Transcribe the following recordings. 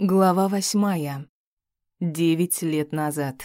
Глава восьмая. Девять лет назад.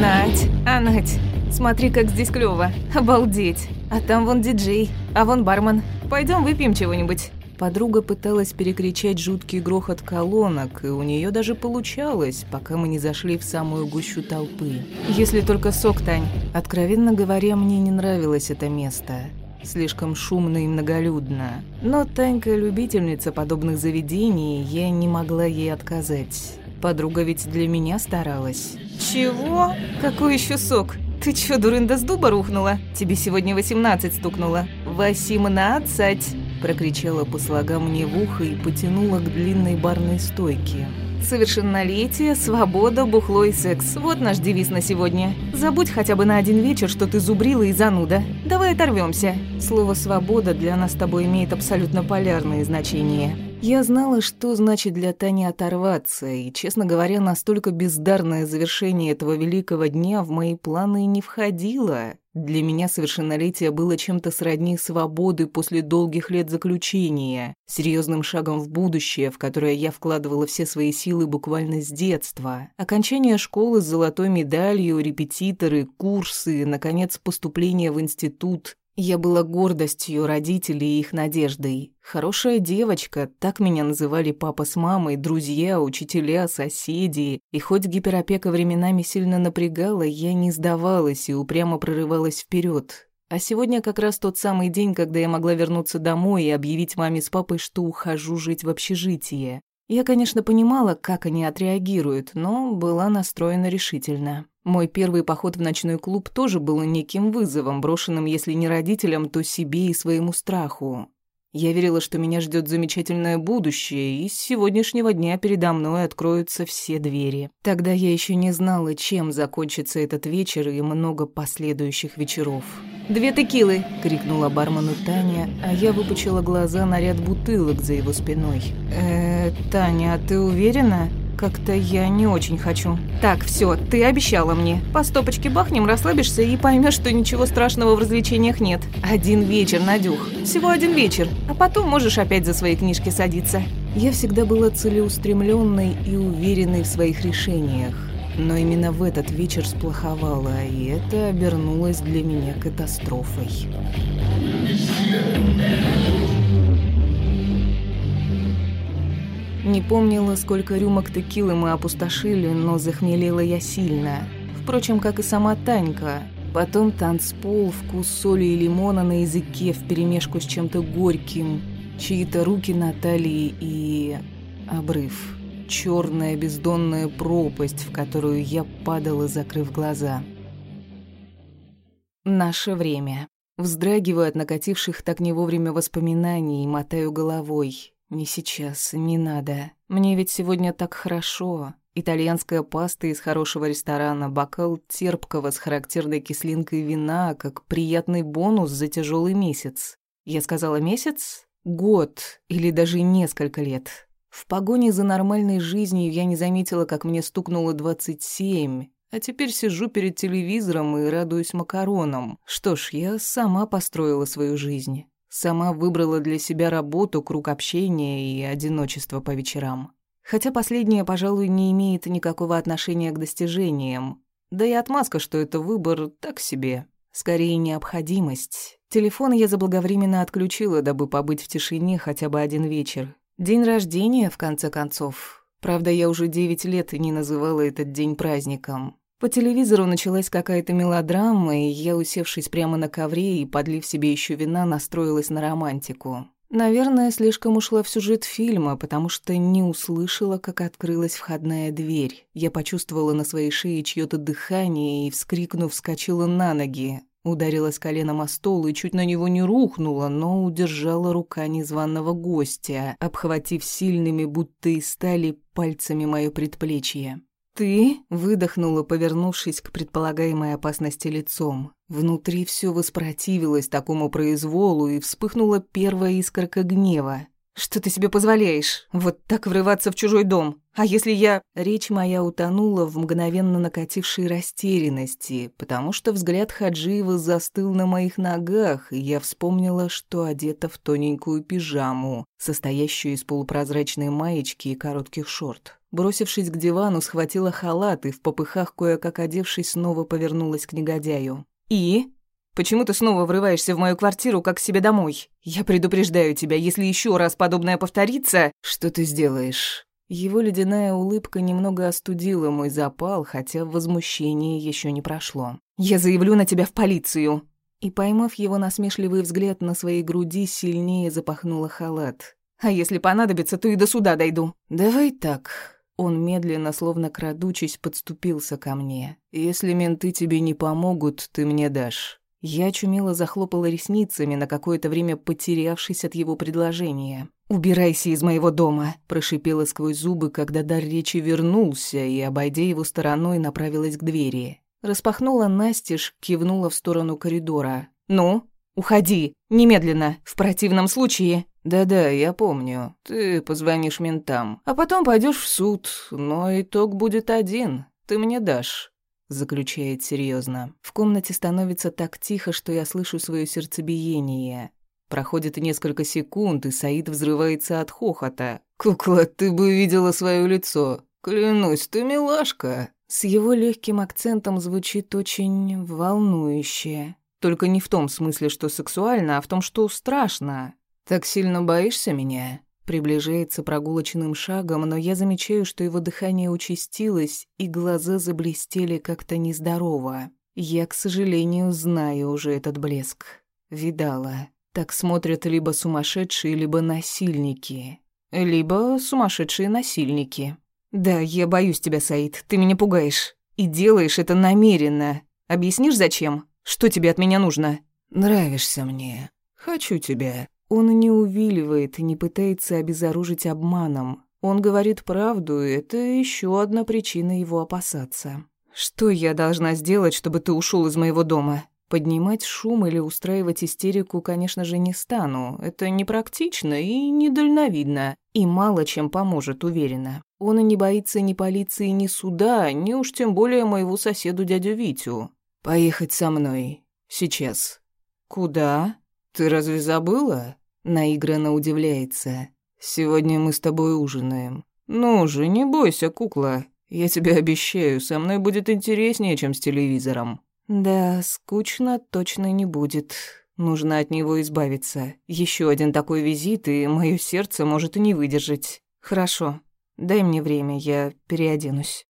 Надь, а Надь, смотри, как здесь клёво. Обалдеть. А там вон диджей, а вон бармен. Пойдем выпьем чего-нибудь. Подруга пыталась перекричать жуткий грохот колонок, и у нее даже получалось, пока мы не зашли в самую гущу толпы. Если только сок, Тань. Откровенно говоря, мне не нравилось это место. Слишком шумно и многолюдно. Но Танька любительница подобных заведений, я не могла ей отказать. Подруга ведь для меня старалась. «Чего? Какой еще сок? Ты чё, дурында, с дуба рухнула? Тебе сегодня восемнадцать стукнуло». «Восемнадцать!» Прокричала по слогам мне в ухо и потянула к длинной барной стойке. Совершеннолетие, свобода, бухло и секс. Вот наш девиз на сегодня. Забудь хотя бы на один вечер, что ты зубрила и зануда. Давай оторвемся. Слово «свобода» для нас с тобой имеет абсолютно полярные значения. Я знала, что значит для Тани оторваться, и, честно говоря, настолько бездарное завершение этого великого дня в мои планы не входило. Для меня совершеннолетие было чем-то сродни свободы после долгих лет заключения, серьезным шагом в будущее, в которое я вкладывала все свои силы буквально с детства. Окончание школы с золотой медалью, репетиторы, курсы, наконец, поступление в институт, я была гордостью родителей и их надеждой. Хорошая девочка, так меня называли папа с мамой, друзья, учителя, соседи. И хоть гиперопека временами сильно напрягала, я не сдавалась и упрямо прорывалась вперед. А сегодня как раз тот самый день, когда я могла вернуться домой и объявить маме с папой, что ухожу жить в общежитие. Я, конечно, понимала, как они отреагируют, но была настроена решительно. Мой первый поход в ночной клуб тоже был неким вызовом, брошенным, если не родителям, то себе и своему страху. Я верила, что меня ждет замечательное будущее, и с сегодняшнего дня передо мной откроются все двери. Тогда я еще не знала, чем закончится этот вечер и много последующих вечеров. «Две текилы!» — крикнула бармену Таня, а я выпучила глаза на ряд бутылок за его спиной. «Э, Таня, а ты уверена?» Как-то я не очень хочу. Так, все, ты обещала мне. По стопочке бахнем, расслабишься и поймешь, что ничего страшного в развлечениях нет. Один вечер, Надюх. Всего один вечер. А потом можешь опять за свои книжки садиться. Я всегда была целеустремленной и уверенной в своих решениях. Но именно в этот вечер сплоховала, и это обернулось для меня катастрофой. Не помнила, сколько рюмок текилы мы опустошили, но захмелела я сильно. Впрочем, как и сама Танька. Потом танцпол, вкус соли и лимона на языке вперемешку с чем-то горьким, чьи-то руки на талии и... обрыв. Черная бездонная пропасть, в которую я падала, закрыв глаза. Наше время. Вздрагиваю от накативших так не вовремя воспоминаний и мотаю головой. «Не сейчас, не надо. Мне ведь сегодня так хорошо. Итальянская паста из хорошего ресторана, бокал терпкого с характерной кислинкой вина, как приятный бонус за тяжелый месяц. Я сказала месяц? Год или даже несколько лет. В погоне за нормальной жизнью я не заметила, как мне стукнуло двадцать семь, а теперь сижу перед телевизором и радуюсь макаронам. Что ж, я сама построила свою жизнь. Сама выбрала для себя работу, круг общения и одиночество по вечерам. Хотя последнее, пожалуй, не имеет никакого отношения к достижениям. Да и отмазка, что это выбор, так себе. Скорее, необходимость. Телефон я заблаговременно отключила, дабы побыть в тишине хотя бы один вечер. День рождения, в конце концов. Правда, я уже девять лет не называла этот день праздником. По телевизору началась какая-то мелодрама, и я, усевшись прямо на ковре и подлив себе еще вина, настроилась на романтику. Наверное, слишком ушла в сюжет фильма, потому что не услышала, как открылась входная дверь. Я почувствовала на своей шее чьё-то дыхание и, вскрикнув, вскочила на ноги. Ударилась коленом о стол и чуть на него не рухнула, но удержала рука незваного гостя, обхватив сильными, будто из стали, пальцами моё предплечье. «Ты?» — выдохнула, повернувшись к предполагаемой опасности лицом. Внутри все воспротивилось такому произволу, и вспыхнула первая искорка гнева. «Что ты себе позволяешь? Вот так врываться в чужой дом? А если я...» Речь моя утонула в мгновенно накатившей растерянности, потому что взгляд Хаджиева застыл на моих ногах, и я вспомнила, что одета в тоненькую пижаму, состоящую из полупрозрачной маечки и коротких шорт. Бросившись к дивану, схватила халат и в попыхах, кое-как одевшись, снова повернулась к негодяю. «И?» Почему ты снова врываешься в мою квартиру, как к себе домой? Я предупреждаю тебя, если еще раз подобное повторится...» «Что ты сделаешь?» Его ледяная улыбка немного остудила мой запал, хотя возмущение еще не прошло. «Я заявлю на тебя в полицию!» И, поймав его насмешливый взгляд на своей груди, сильнее запахнула халат. «А если понадобится, то и до суда дойду». «Давай так». Он медленно, словно крадучись, подступился ко мне. «Если менты тебе не помогут, ты мне дашь. Я чумело захлопала ресницами, на какое-то время потерявшись от его предложения. «Убирайся из моего дома!» – прошипела сквозь зубы, когда дар речи вернулся и, обойдя его стороной, направилась к двери. Распахнула настежь, кивнула в сторону коридора. «Ну, уходи! Немедленно! В противном случае...» «Да-да, я помню. Ты позвонишь ментам, а потом пойдешь в суд, но итог будет один. Ты мне дашь заключает серьезно. В комнате становится так тихо, что я слышу свое сердцебиение. Проходит несколько секунд, и Саид взрывается от хохота. «Кукла, ты бы видела свое лицо. Клянусь, ты милашка». С его легким акцентом звучит очень волнующе. Только не в том смысле, что сексуально, а в том, что страшно. «Так сильно боишься меня?» Приближается прогулочным шагом, но я замечаю, что его дыхание участилось, и глаза заблестели как-то нездорово. Я, к сожалению, знаю уже этот блеск. Видала. Так смотрят либо сумасшедшие, либо насильники. Либо сумасшедшие насильники. «Да, я боюсь тебя, Саид, ты меня пугаешь. И делаешь это намеренно. Объяснишь, зачем? Что тебе от меня нужно?» «Нравишься мне. Хочу тебя. Он не увиливает не пытается обезоружить обманом. Он говорит правду, и это еще одна причина его опасаться. «Что я должна сделать, чтобы ты ушел из моего дома?» Поднимать шум или устраивать истерику, конечно же, не стану. Это непрактично и недальновидно. И мало чем поможет, уверена. Он и не боится ни полиции, ни суда, ни уж тем более моего соседу дядю Витю. «Поехать со мной. Сейчас». «Куда? Ты разве забыла?» Наигранно удивляется. «Сегодня мы с тобой ужинаем. Ну же, не бойся, кукла. Я тебе обещаю, со мной будет интереснее, чем с телевизором». «Да, скучно точно не будет. Нужно от него избавиться. Еще один такой визит, и мое сердце может и не выдержать. Хорошо, дай мне время, я переоденусь».